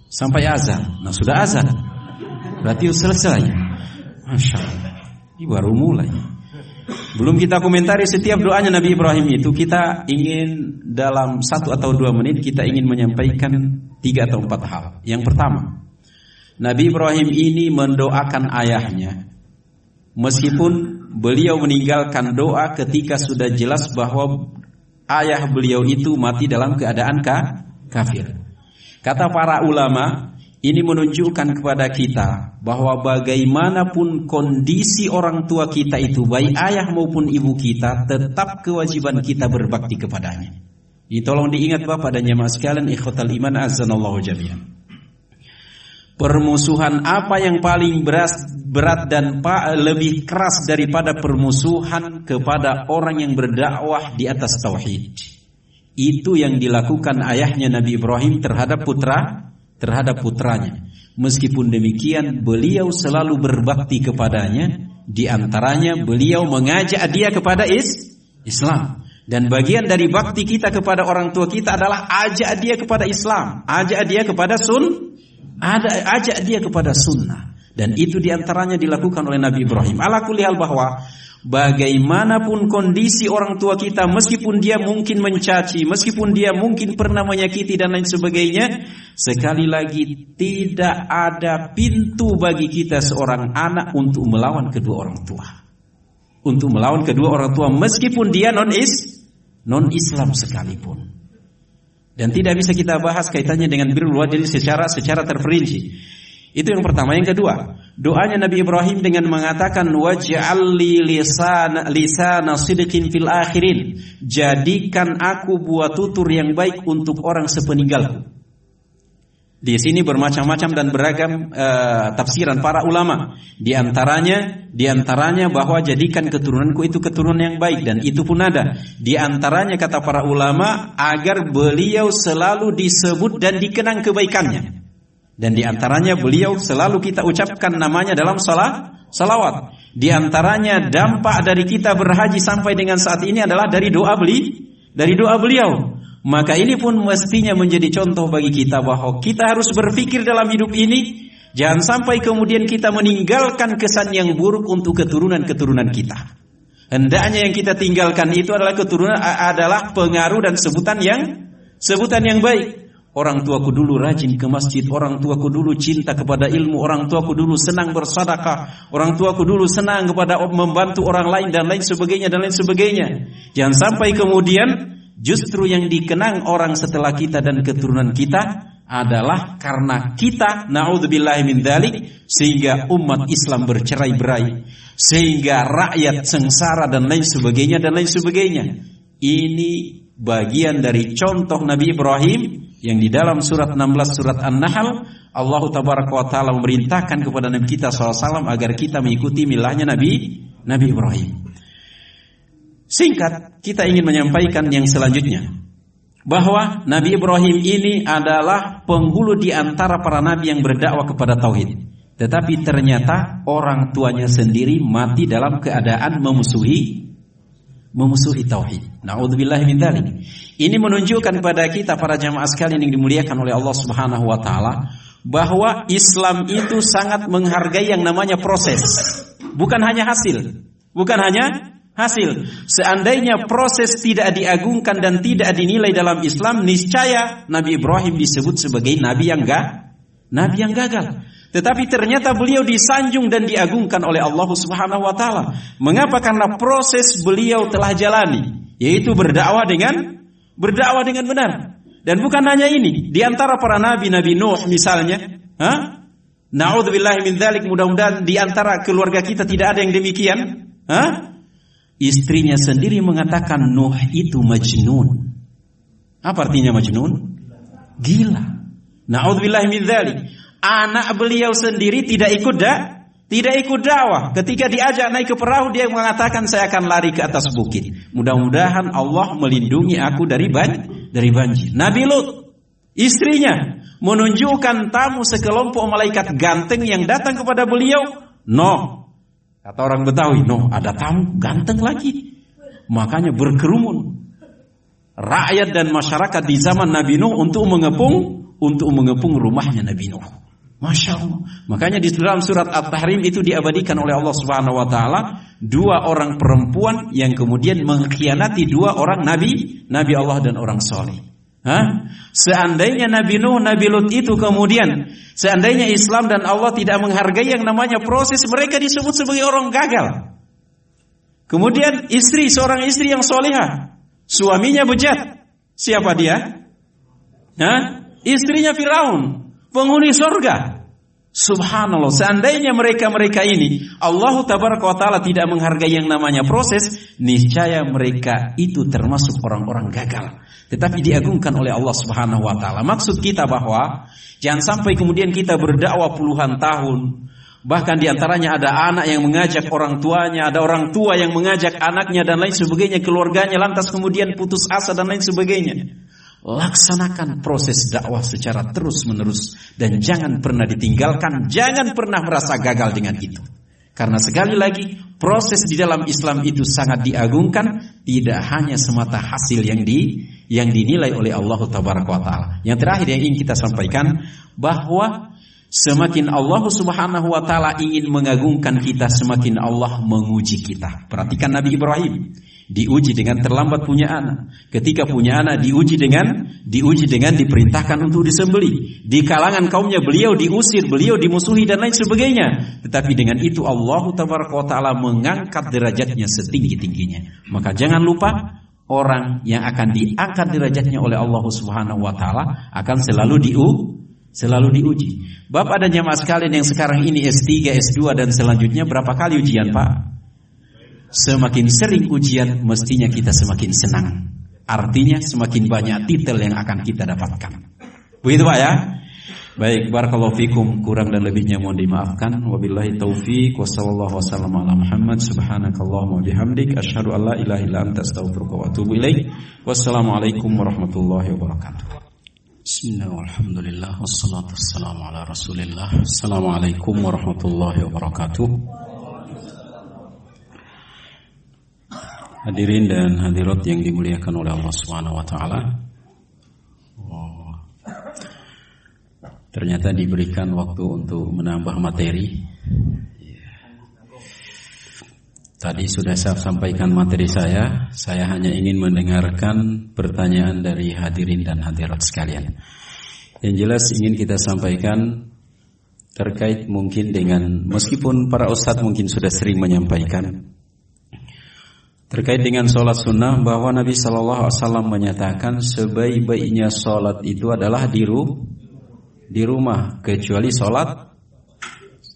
Sampai azan. Nah, sudah azan. Berarti selesai. Masya Allah. Ini baru mulai. Belum kita komentari setiap doanya Nabi Ibrahim itu kita ingin dalam satu atau dua menit kita ingin menyampaikan tiga atau empat hal. Yang pertama, Nabi Ibrahim ini mendoakan ayahnya meskipun beliau meninggalkan doa ketika sudah jelas bahwa ayah beliau itu mati dalam keadaan kafir. Kata para ulama, ini menunjukkan kepada kita bahwa bagaimanapun kondisi orang tua kita itu, baik ayah maupun ibu kita, tetap kewajiban kita berbakti kepadanya. Ini tolong diingat Bapak dan jemaah sekalian ikhwatal iman azanallahu jami'an. Permusuhan apa yang paling berat, berat dan lebih keras daripada permusuhan kepada orang yang berdakwah di atas tauhid. Itu yang dilakukan ayahnya Nabi Ibrahim terhadap putra terhadap putranya. Meskipun demikian beliau selalu berbakti kepadanya, di antaranya beliau mengajak dia kepada is Islam. Dan bagian dari bakti kita kepada orang tua kita adalah ajak dia kepada Islam, ajak dia kepada sun ada ajak dia kepada sunnah dan itu di antaranya dilakukan oleh Nabi Ibrahim. Ala kulihal bahwa bagaimanapun kondisi orang tua kita, meskipun dia mungkin mencaci, meskipun dia mungkin pernah menyakiti dan lain sebagainya, sekali lagi tidak ada pintu bagi kita seorang anak untuk melawan kedua orang tua. Untuk melawan kedua orang tua meskipun dia non is non Islam sekalipun. Dan tidak bisa kita bahas kaitannya dengan birrul walidain secara secara terperinci. Itu yang pertama. Yang kedua, doanya Nabi Ibrahim dengan mengatakan waj'al li lisan lisana sidqin fil akhirin. Jadikan aku buat tutur yang baik untuk orang sepeninggalku. Di sini bermacam-macam dan beragam uh, tafsiran para ulama. Di antaranya, di antaranya bahwa jadikan keturunanku itu keturunan yang baik dan itu pun ada. Di antaranya kata para ulama agar beliau selalu disebut dan dikenang kebaikannya. Dan di antaranya beliau selalu kita ucapkan namanya dalam salat salawat. Di antaranya dampak dari kita berhaji sampai dengan saat ini adalah dari doa beli, dari doa beliau. Maka ini pun mestinya menjadi contoh bagi kita bahwa kita harus berpikir dalam hidup ini jangan sampai kemudian kita meninggalkan kesan yang buruk untuk keturunan-keturunan kita. Hendaknya yang kita tinggalkan itu adalah keturunan adalah pengaruh dan sebutan yang sebutan yang baik. Orang tuaku dulu rajin ke masjid, orang tuaku dulu cinta kepada ilmu, orang tuaku dulu senang bersadakah, orang tuaku dulu senang kepada membantu orang lain dan lain sebagainya dan lain sebagainya. Jangan sampai kemudian Justru yang dikenang orang setelah kita dan keturunan kita adalah karena kita naudzubillah min dzalik sehingga umat Islam bercerai-berai sehingga rakyat sengsara dan lain sebagainya dan lain sebagainya. Ini bagian dari contoh Nabi Ibrahim yang di dalam surat 16 surat An-Nahl Allah tabaraka wa taala memerintahkan kepada Nabi kita SAW agar kita mengikuti milahnya Nabi Nabi Ibrahim. Singkat, kita ingin menyampaikan yang selanjutnya. bahwa Nabi Ibrahim ini adalah penghulu di antara para nabi yang berdakwah kepada tauhid. Tetapi ternyata orang tuanya sendiri mati dalam keadaan memusuhi memusuhi tauhid. Nauzubillah min dzalik. Ini menunjukkan kepada kita para jamaah sekalian yang dimuliakan oleh Allah Subhanahu wa taala bahwa Islam itu sangat menghargai yang namanya proses, bukan hanya hasil. Bukan hanya hasil. Seandainya proses tidak diagungkan dan tidak dinilai dalam Islam, niscaya Nabi Ibrahim disebut sebagai nabi yang enggak, nabi yang gagal. Tetapi ternyata beliau disanjung dan diagungkan oleh Allah Subhanahu wa taala. Mengapa? Karena proses beliau telah jalani, yaitu berdakwah dengan berdakwah dengan benar. Dan bukan hanya ini, di antara para nabi, Nabi Nuh misalnya, ha? Na'udzubillahi min dzalik, mudah-mudahan di antara keluarga kita tidak ada yang demikian, ha? Istrinya sendiri mengatakan Nuh itu majnun. Apa artinya majnun? Gila. Na'udzubillahi min. Anak beliau sendiri tidak ikut dah, tidak ikut dakwah. Ketika diajak naik ke perahu dia mengatakan saya akan lari ke atas bukit. Mudah-mudahan Allah melindungi aku dari ban dari banjir. Nabi Lut istrinya menunjukkan tamu sekelompok malaikat ganteng yang datang kepada beliau. No, Kata orang Betawi, no, ada tamu ganteng lagi. Makanya berkerumun. Rakyat dan masyarakat di zaman Nabi Nuh untuk mengepung untuk mengepung rumahnya Nabi Nuh. Masya Allah. Makanya di dalam surat At-Tahrim itu diabadikan oleh Allah Subhanahu wa taala dua orang perempuan yang kemudian mengkhianati dua orang nabi, nabi Allah dan orang soleh. Hah? Seandainya Nabi Nuh, Nabi Lut itu kemudian Seandainya Islam dan Allah tidak menghargai yang namanya proses Mereka disebut sebagai orang gagal Kemudian istri, seorang istri yang solehah Suaminya bejat Siapa dia? Hah? Istrinya Firaun Penghuni sorga Subhanallah, seandainya mereka-mereka ini Allah taala tidak menghargai yang namanya proses, niscaya mereka itu termasuk orang-orang gagal. Tetapi diagungkan oleh Allah Subhanahu wa taala. Maksud kita bahwa jangan sampai kemudian kita berdakwah puluhan tahun, bahkan di antaranya ada anak yang mengajak orang tuanya, ada orang tua yang mengajak anaknya dan lain sebagainya, keluarganya lantas kemudian putus asa dan lain sebagainya. Laksanakan proses dakwah secara terus-menerus dan jangan pernah ditinggalkan, jangan pernah merasa gagal dengan itu. Karena sekali lagi proses di dalam Islam itu sangat diagungkan, tidak hanya semata hasil yang di yang dinilai oleh Allah taala. Yang terakhir yang ingin kita sampaikan bahwa Semakin Allah subhanahu wa ta'ala ingin mengagungkan kita Semakin Allah menguji kita Perhatikan Nabi Ibrahim diuji dengan terlambat punya anak. Ketika punya anak diuji dengan diuji dengan diperintahkan untuk disembeli. Di kalangan kaumnya beliau diusir, beliau dimusuhi dan lain sebagainya. Tetapi dengan itu Allah taala mengangkat derajatnya setinggi-tingginya. Maka jangan lupa orang yang akan diangkat derajatnya oleh Allah Subhanahu wa taala akan selalu diu selalu diuji. Bapak dan jamaah sekalian yang sekarang ini S3, S2 dan selanjutnya berapa kali ujian, Pak? Semakin sering ujian mestinya kita semakin senang. Artinya semakin banyak titel yang akan kita dapatkan. Begitu Pak ya? Baik, barakallahu fikum. Kurang dan lebihnya mohon dimaafkan. Wabillahi taufiq wa sallallahu wasallam ala Muhammad subhanakallahumma bihamdik asyhadu an la ilaha illa anta astaghfiruka wa atubu ilaik. Wassalamualaikum warahmatullahi wabarakatuh. Bismillah walhamdulillah wassalatu wassalamu ala Rasulillah. Assalamualaikum warahmatullahi wabarakatuh. Hadirin dan hadirat yang dimuliakan oleh Allah Subhanahu wa taala. Oh. Ternyata diberikan waktu untuk menambah materi. Tadi sudah saya sampaikan materi saya, saya hanya ingin mendengarkan pertanyaan dari hadirin dan hadirat sekalian. Yang jelas ingin kita sampaikan terkait mungkin dengan meskipun para ustadz mungkin sudah sering menyampaikan Terkait dengan sholat sunnah bahwa Nabi Shallallahu Alaihi Wasallam menyatakan sebaik-baiknya sholat itu adalah di, ru, di rumah kecuali sholat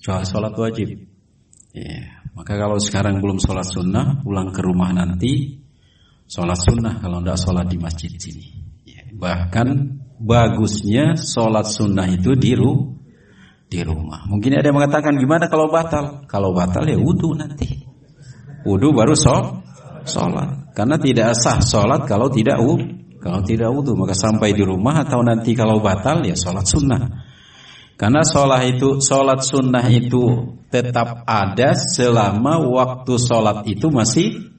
sholat wajib. Ya, maka kalau sekarang belum sholat sunnah pulang ke rumah nanti sholat sunnah kalau tidak sholat di masjid sini. Ya, bahkan bagusnya sholat sunnah itu di ru, di rumah. Mungkin ada yang mengatakan gimana kalau batal? Kalau batal ya wudhu nanti. Wudhu baru sholat. Karena tidak sah sholat kalau tidak Kalau tidak wudhu maka sampai di rumah atau nanti kalau batal ya sholat sunnah. Karena sholat itu sholat sunnah itu tetap ada selama waktu sholat itu masih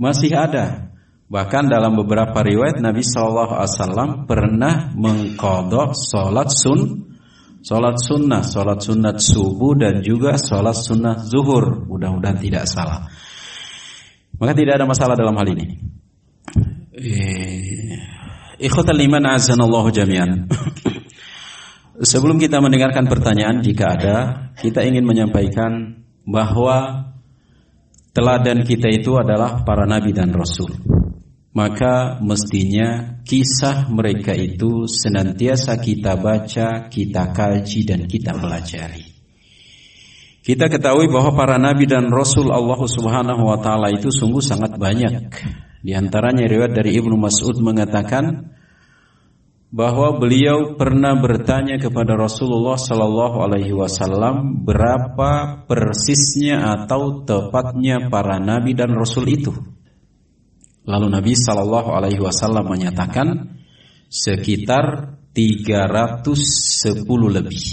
masih ada. Bahkan dalam beberapa riwayat Nabi Shallallahu Alaihi Wasallam pernah mengkodok sholat sun, sholat sunnah, sholat sunat subuh dan juga sholat sunnah zuhur. Mudah-mudahan tidak salah. Maka tidak ada masalah dalam hal ini. Eh, ikhwatal iman azanallahu jami'an. Sebelum kita mendengarkan pertanyaan jika ada, kita ingin menyampaikan bahwa teladan kita itu adalah para nabi dan rasul. Maka mestinya kisah mereka itu senantiasa kita baca, kita kaji dan kita pelajari. Kita ketahui bahwa para nabi dan rasul Allah Subhanahu wa taala itu sungguh sangat banyak. Di antaranya riwayat dari Ibnu Mas'ud mengatakan bahwa beliau pernah bertanya kepada Rasulullah Sallallahu Alaihi Wasallam berapa persisnya atau tepatnya para nabi dan rasul itu. Lalu Nabi Sallallahu Alaihi Wasallam menyatakan sekitar 310 lebih.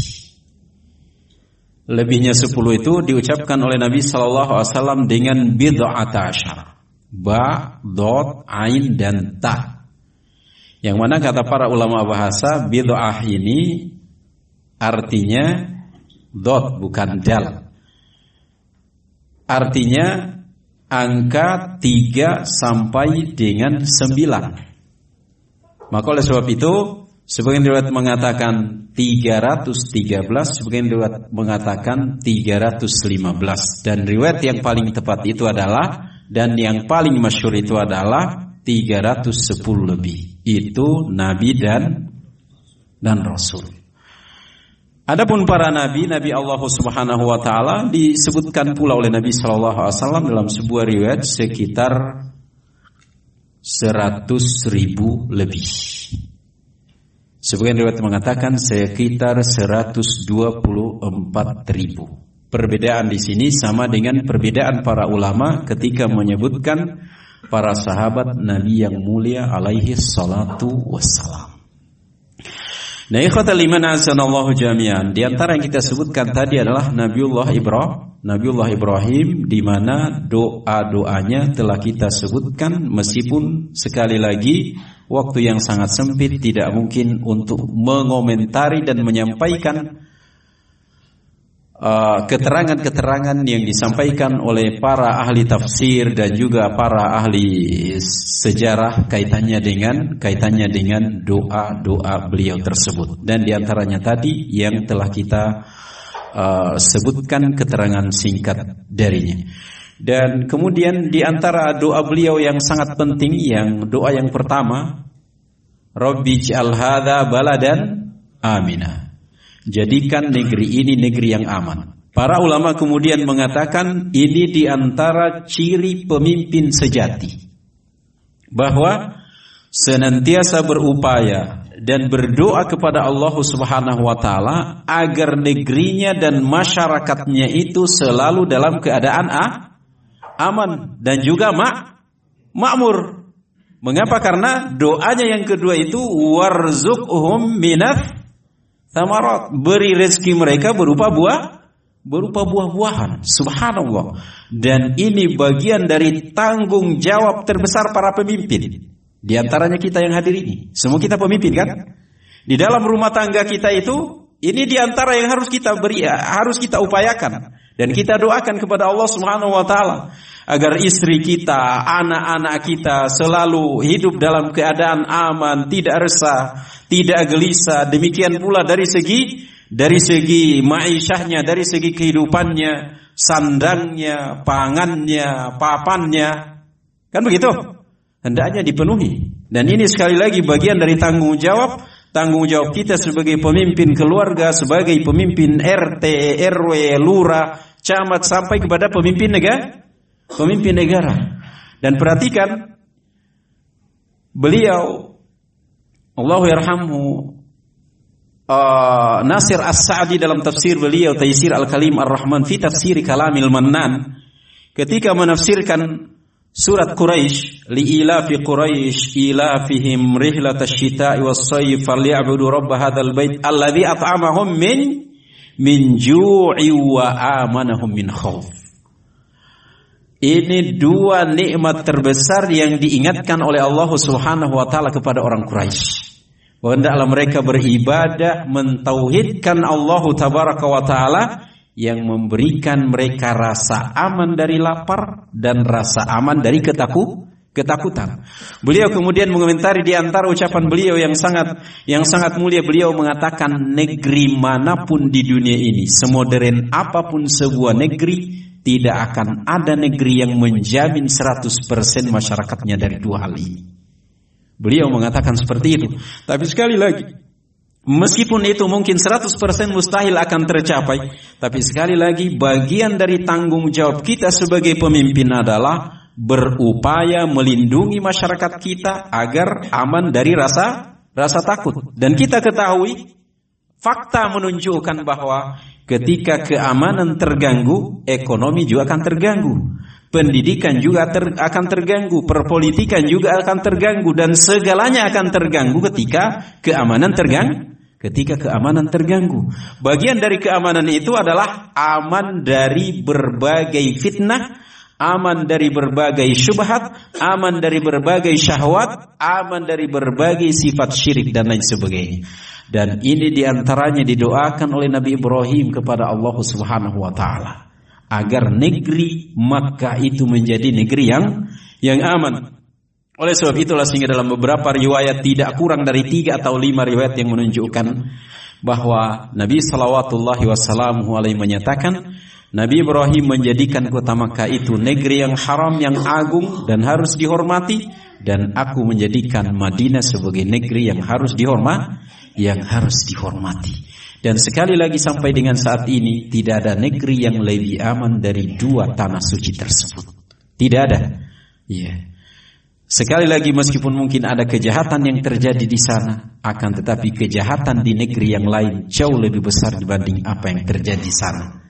Lebihnya 10 itu diucapkan oleh Nabi Sallallahu Alaihi Wasallam dengan bid'ata asyara ba, dot, ain dan ta. Yang mana kata para ulama bahasa bid'ah ini artinya dot bukan dal. Artinya angka 3 sampai dengan 9. Maka oleh sebab itu sebagian riwayat mengatakan 313, sebagian riwayat mengatakan 315 dan riwayat yang paling tepat itu adalah dan yang paling masyur itu adalah 310 lebih. Itu nabi dan dan rasul. Adapun para nabi, nabi Allah Subhanahu wa taala disebutkan pula oleh Nabi sallallahu alaihi wasallam dalam sebuah riwayat sekitar 100 ribu lebih. Sebagian riwayat mengatakan sekitar 124 ribu. Perbedaan di sini sama dengan perbedaan para ulama ketika menyebutkan para sahabat Nabi yang mulia alaihi salatu wassalam. Nah, ikhwatal iman azanallahu jami'an. Di antara yang kita sebutkan tadi adalah Nabiullah Ibrahim, Nabiullah Ibrahim di mana doa-doanya telah kita sebutkan meskipun sekali lagi waktu yang sangat sempit tidak mungkin untuk mengomentari dan menyampaikan keterangan-keterangan uh, yang disampaikan oleh para ahli tafsir dan juga para ahli sejarah kaitannya dengan kaitannya dengan doa-doa beliau tersebut. Dan di antaranya tadi yang telah kita uh, sebutkan keterangan singkat darinya. Dan kemudian di antara doa beliau yang sangat penting yang doa yang pertama Rabbi al hadza baladan aminah Jadikan negeri ini negeri yang aman. Para ulama kemudian mengatakan ini di antara ciri pemimpin sejati. Bahwa senantiasa berupaya dan berdoa kepada Allah Subhanahu wa taala agar negerinya dan masyarakatnya itu selalu dalam keadaan ah, aman dan juga mak makmur. Mengapa? Karena doanya yang kedua itu warzuqhum minaf Tamarat beri rezeki mereka berupa buah berupa buah-buahan. Subhanallah. Dan ini bagian dari tanggung jawab terbesar para pemimpin. Di antaranya kita yang hadir ini. Semua kita pemimpin kan? Di dalam rumah tangga kita itu ini di antara yang harus kita beri, harus kita upayakan dan kita doakan kepada Allah Subhanahu wa taala agar istri kita, anak-anak kita selalu hidup dalam keadaan aman, tidak resah, tidak gelisah. Demikian pula dari segi dari segi ma'isyahnya, dari segi kehidupannya, sandangnya, pangannya, papannya. Kan begitu? Hendaknya dipenuhi. Dan ini sekali lagi bagian dari tanggung jawab tanggung jawab kita sebagai pemimpin keluarga, sebagai pemimpin RT, RW, lurah, camat sampai kepada pemimpin negara pemimpin negara. Dan perhatikan beliau Allah yarhamhu uh, Nasir As-Sa'di dalam tafsir beliau Taisir Al-Kalim Ar-Rahman fi tafsir Kalamil Mannan ketika menafsirkan surat Quraisy li ilafi Quraisy ilafihim rihlat asy-syita'i was-sayf falyabudu rabb hadzal bait alladzi at'amahum min min ju'i wa amanahum min khauf ini dua nikmat terbesar yang diingatkan oleh Allah Subhanahu wa taala kepada orang Quraisy. Bahwa hendaklah mereka beribadah mentauhidkan Allah tabaraka wa taala yang memberikan mereka rasa aman dari lapar dan rasa aman dari ketaku, ketakutan. Beliau kemudian mengomentari di antara ucapan beliau yang sangat yang sangat mulia beliau mengatakan negeri mana pun di dunia ini semodern apa pun sebuah negeri tidak akan ada negeri yang menjamin 100% masyarakatnya dari dua hal ini. Beliau mengatakan seperti itu. Tapi sekali lagi, meskipun itu mungkin 100% mustahil akan tercapai, tapi sekali lagi bagian dari tanggung jawab kita sebagai pemimpin adalah berupaya melindungi masyarakat kita agar aman dari rasa rasa takut. Dan kita ketahui fakta menunjukkan bahwa Ketika keamanan terganggu, ekonomi juga akan terganggu. Pendidikan juga ter, akan terganggu, perpolitikan juga akan terganggu dan segalanya akan terganggu ketika keamanan terganggu. Ketika keamanan terganggu, bagian dari keamanan itu adalah aman dari berbagai fitnah, aman dari berbagai syubhat, aman dari berbagai syahwat, aman dari berbagai sifat syirik dan lain sebagainya. Dan ini di antaranya didoakan oleh Nabi Ibrahim kepada Allah Subhanahu Wa Taala agar negeri Makkah itu menjadi negeri yang yang aman. Oleh sebab itulah sehingga dalam beberapa riwayat tidak kurang dari tiga atau lima riwayat yang menunjukkan bahwa Nabi Shallallahu Wasallam menyatakan Nabi Ibrahim menjadikan kota Makkah itu negeri yang haram yang agung dan harus dihormati dan aku menjadikan Madinah sebagai negeri yang harus dihormati yang harus dihormati. Dan sekali lagi sampai dengan saat ini tidak ada negeri yang lebih aman dari dua tanah suci tersebut. Tidak ada. Iya. Sekali lagi meskipun mungkin ada kejahatan yang terjadi di sana, akan tetapi kejahatan di negeri yang lain jauh lebih besar dibanding apa yang terjadi di sana.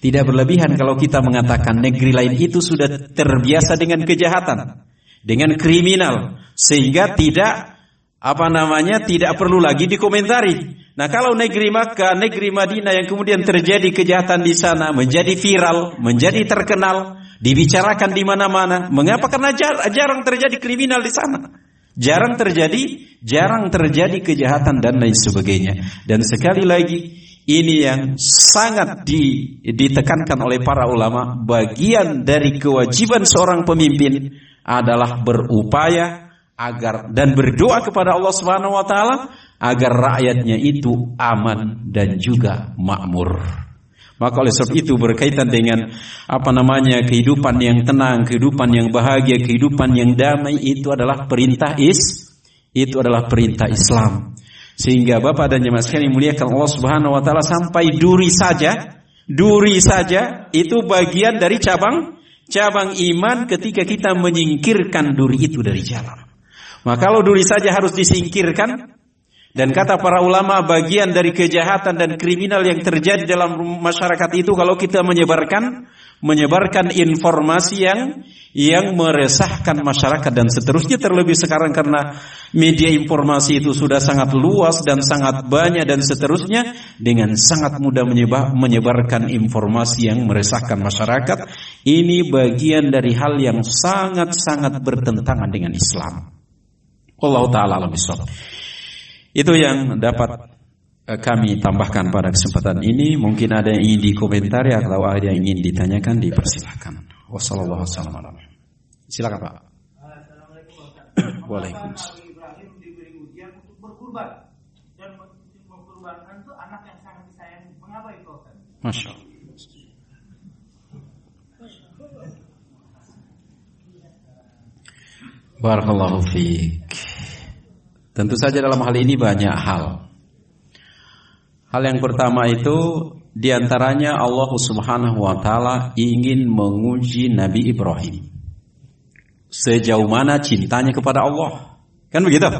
Tidak berlebihan kalau kita mengatakan negeri lain itu sudah terbiasa dengan kejahatan, dengan kriminal, sehingga tidak apa namanya tidak perlu lagi dikomentari. Nah kalau negeri Makkah, negeri Madinah yang kemudian terjadi kejahatan di sana menjadi viral, menjadi terkenal, dibicarakan di mana-mana. Mengapa? Karena jar jarang terjadi kriminal di sana. Jarang terjadi, jarang terjadi kejahatan dan lain sebagainya. Dan sekali lagi, ini yang sangat di, ditekankan oleh para ulama. Bagian dari kewajiban seorang pemimpin adalah berupaya agar dan berdoa kepada Allah Subhanahu wa taala agar rakyatnya itu aman dan juga makmur. Maka oleh sebab itu berkaitan dengan apa namanya kehidupan yang tenang, kehidupan yang bahagia, kehidupan yang damai itu adalah perintah is itu adalah perintah Islam. Sehingga Bapak dan jemaah sekalian muliakan Allah Subhanahu wa taala sampai duri saja, duri saja itu bagian dari cabang cabang iman ketika kita menyingkirkan duri itu dari jalan. Maka kalau duri saja harus disingkirkan dan kata para ulama bagian dari kejahatan dan kriminal yang terjadi dalam masyarakat itu kalau kita menyebarkan menyebarkan informasi yang yang meresahkan masyarakat dan seterusnya terlebih sekarang karena media informasi itu sudah sangat luas dan sangat banyak dan seterusnya dengan sangat mudah menyebar, menyebarkan informasi yang meresahkan masyarakat ini bagian dari hal yang sangat-sangat bertentangan dengan Islam. Allah taala alam Itu yang dapat eh, kami tambahkan pada kesempatan ini. Mungkin ada yang ingin dikomentari atau ada yang ingin ditanyakan dipersilahkan. Wassalamualaikum Silakan Pak. Waalaikumsalam. Masya Allah. Barakallahu fiik. Tentu saja dalam hal ini banyak hal. Hal yang pertama itu di antaranya Allah Subhanahu wa taala ingin menguji Nabi Ibrahim. Sejauh mana cintanya kepada Allah? Kan begitu?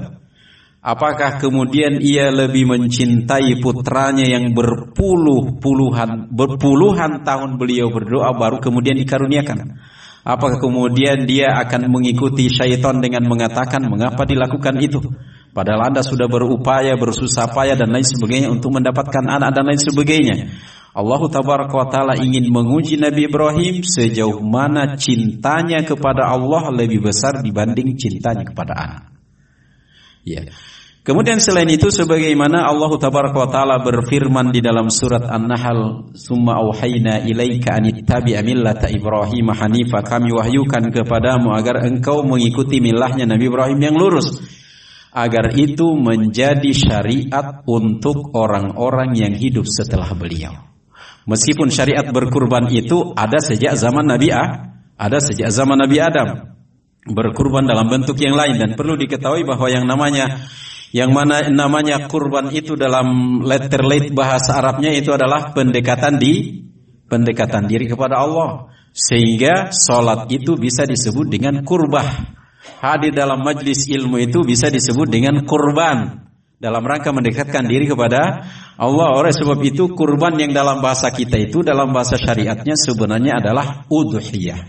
Apakah kemudian ia lebih mencintai putranya yang berpuluh-puluhan berpuluhan tahun beliau berdoa baru kemudian dikaruniakan? Apakah kemudian dia akan mengikuti syaitan dengan mengatakan mengapa dilakukan itu? Padahal Anda sudah berupaya, bersusah payah dan lain sebagainya untuk mendapatkan anak dan lain sebagainya. Allah tabaraka wa taala ingin menguji Nabi Ibrahim sejauh mana cintanya kepada Allah lebih besar dibanding cintanya kepada anak. Ya. Kemudian selain itu sebagaimana Allah tabaraka wa taala berfirman di dalam surat An-Nahl, "Summa auhayna ilaika an ittabi'a millata Ibrahim hanifa." Kami wahyukan kepadamu agar engkau mengikuti milahnya Nabi Ibrahim yang lurus. Agar itu menjadi syariat untuk orang-orang yang hidup setelah beliau. Meskipun syariat berkurban itu ada sejak zaman Nabi A, ada sejak zaman Nabi Adam. Berkurban dalam bentuk yang lain dan perlu diketahui bahwa yang namanya yang mana namanya kurban itu dalam letter late bahasa Arabnya itu adalah pendekatan di pendekatan diri kepada Allah sehingga sholat itu bisa disebut dengan kurbah hadir dalam majlis ilmu itu bisa disebut dengan kurban. Dalam rangka mendekatkan diri kepada Allah. Oleh sebab itu kurban yang dalam bahasa kita itu dalam bahasa syariatnya sebenarnya adalah udhiyah.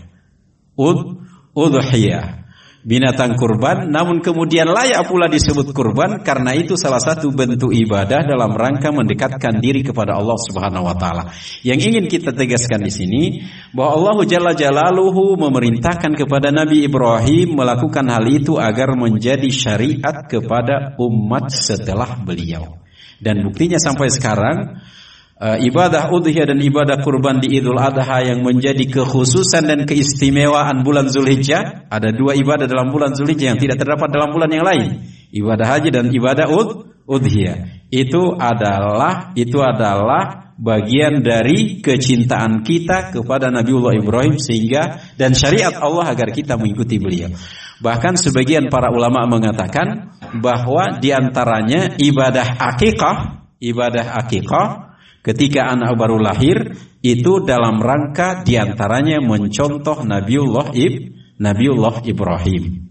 Ud udhiyah binatang kurban namun kemudian layak pula disebut kurban karena itu salah satu bentuk ibadah dalam rangka mendekatkan diri kepada Allah Subhanahu wa taala. Yang ingin kita tegaskan di sini bahwa Allah Jalla Jalaluhu memerintahkan kepada Nabi Ibrahim melakukan hal itu agar menjadi syariat kepada umat setelah beliau. Dan buktinya sampai sekarang uh, ibadah udhiyah dan ibadah kurban di Idul Adha yang menjadi kekhususan dan keistimewaan bulan Zulhijjah. Ada dua ibadah dalam bulan Zulhijjah yang tidak terdapat dalam bulan yang lain. Ibadah haji dan ibadah ud udhiyah. Itu adalah itu adalah bagian dari kecintaan kita kepada Nabiullah Ibrahim sehingga dan syariat Allah agar kita mengikuti beliau. Bahkan sebagian para ulama mengatakan bahwa di antaranya ibadah akikah, ibadah akikah Ketika anak baru lahir itu dalam rangka di antaranya mencontoh Nabiullah Ib, Nabiullah Ibrahim.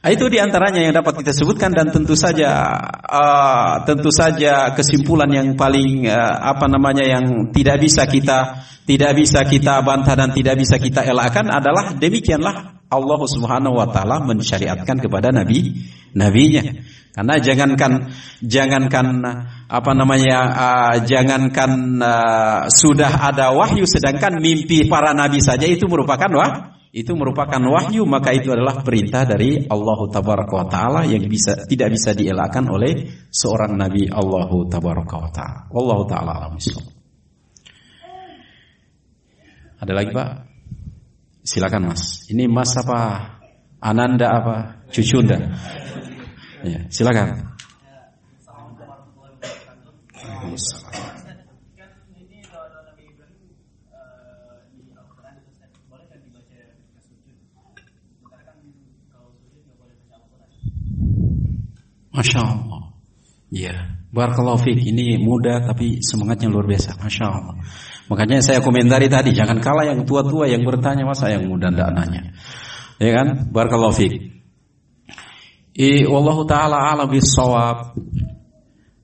Ah, itu di antaranya yang dapat kita sebutkan dan tentu saja uh, tentu saja kesimpulan yang paling uh, apa namanya yang tidak bisa kita tidak bisa kita bantah dan tidak bisa kita elakkan adalah demikianlah Allah Subhanahu wa taala mensyariatkan kepada nabi nabinya. Karena jangankan jangankan apa namanya uh, jangankan uh, sudah ada wahyu sedangkan mimpi para nabi saja itu merupakan wah itu merupakan wahyu maka itu adalah perintah dari Allah tabaraka wa taala yang bisa tidak bisa dielakkan oleh seorang nabi Allah tabaraka wa taala. Wallahu taala Ada lagi Pak? Silakan Mas. Ini Mas apa? Ananda apa? Cucunda? Ya, silakan. Masya Allah. Ya, Barakallahu fiqh. Ini muda tapi semangatnya luar biasa. Masya Allah. Makanya saya komentari tadi, jangan kalah yang tua-tua yang bertanya masa yang muda tidak nanya. Ya kan? Barakallahu fiqh. I wallahu taala ala bisawab.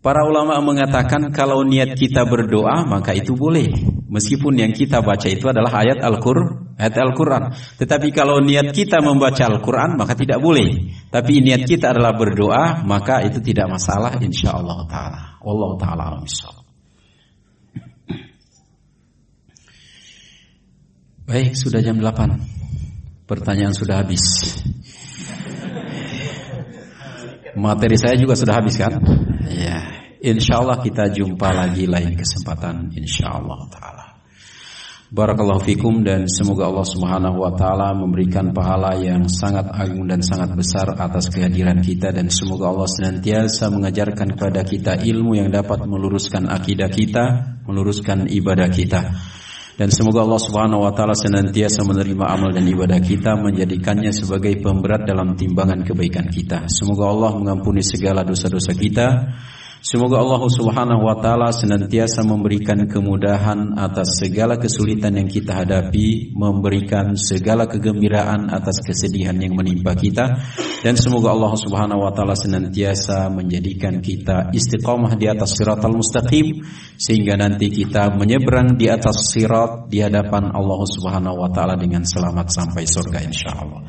Para ulama mengatakan kalau niat kita berdoa maka itu boleh. Meskipun yang kita baca itu adalah ayat Al-Qur'an, ayat Al-Qur'an. Tetapi kalau niat kita membaca Al-Qur'an maka tidak boleh. Tapi niat kita adalah berdoa maka itu tidak masalah insyaallah taala. Wallahu taala alam Baik, sudah jam 8. Pertanyaan sudah habis. Materi saya juga sudah habis kan? Ya, insya Allah kita jumpa lagi lain kesempatan, insya Allah taala. Barakallahu fikum dan semoga Allah Subhanahu wa taala memberikan pahala yang sangat agung dan sangat besar atas kehadiran kita dan semoga Allah senantiasa mengajarkan kepada kita ilmu yang dapat meluruskan akidah kita, meluruskan ibadah kita. Dan semoga Allah Subhanahu wa taala senantiasa menerima amal dan ibadah kita menjadikannya sebagai pemberat dalam timbangan kebaikan kita. Semoga Allah mengampuni segala dosa-dosa kita. Semoga Allah Subhanahu wa taala senantiasa memberikan kemudahan atas segala kesulitan yang kita hadapi, memberikan segala kegembiraan atas kesedihan yang menimpa kita dan semoga Allah Subhanahu wa taala senantiasa menjadikan kita istiqomah di atas siratal mustaqim sehingga nanti kita menyeberang di atas sirat di hadapan Allah Subhanahu wa taala dengan selamat sampai surga insyaallah.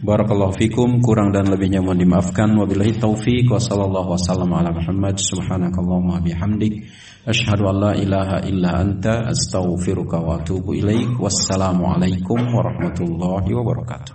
Barakallahu fikum. Kurang dan lebihnya mohon dimaafkan. Wabillahi taufik wa sallallahu wasallam ala Muhammad. Subhanakallahumma bihamdik. Asyhadu an la ilaha illa anta. Astaghfiruka wa atubu ilaik. Wassalamu alaikum warahmatullahi wabarakatuh